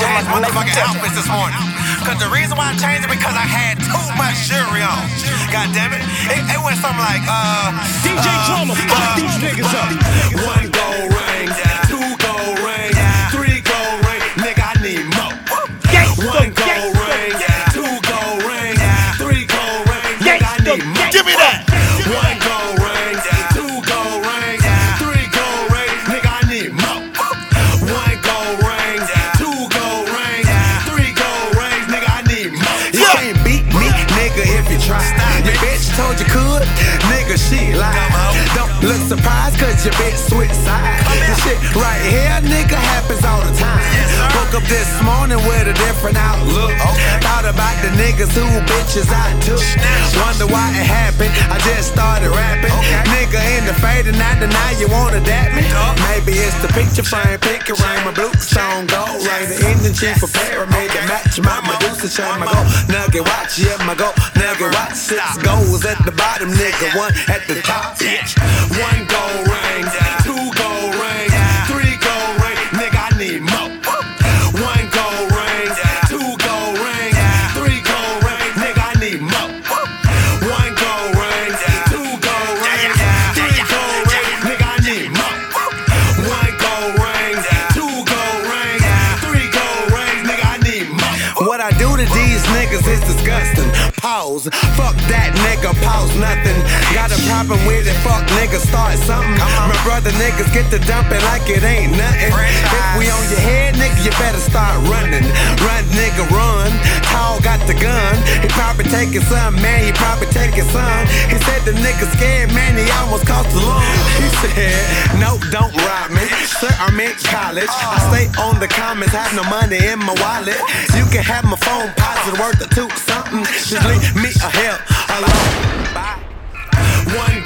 changed my motherfucking outfits this morning. Cause the reason why I changed it because I had too much jewelry on. God damn it. It, it went something like, uh. DJ uh, Drama, fuck uh, these niggas up. One gold ring, yeah. two gold ring, three gold ring. Nigga, I need more. One gold ring, two gold ring, three gold ring. Nigga, I need more. Nigga, if you try. Your bitch told you could, nigga, she lied. Don't look surprised, cause your bitch switch sides. This shit right here, nigga, happens all the time. Woke up this morning with a different outlook. Thought about the niggas who bitches I took. Wonder why it happened, I just started rapping. Nigga in the and I deny you wanna dap me. Maybe it's the picture frame, pick a ring, my blue stone gold ring. The engine chief for pyramid to match my Medusa chain, my gold nugget watch, yeah, my gold nugget watch. Six goals at the bottom, nigga, one at the top. bitch. Niggas is disgusting. Pause. Fuck that nigga, pause nothing. Got a problem with it, fuck nigga, start something. Uh-huh. My brother niggas get to dumping like it ain't nothing. If we on your head, nigga, you better start running. Run, nigga, run. Tall got the gun. He probably taking some, man, he probably taking some. He said the nigga scared, man, he almost cost a lung. He said, no, don't me. Sir, I'm in college. I stay on the comments, have no money in my wallet. You can have my phone positive worth of two something. Just leave me a help alone. One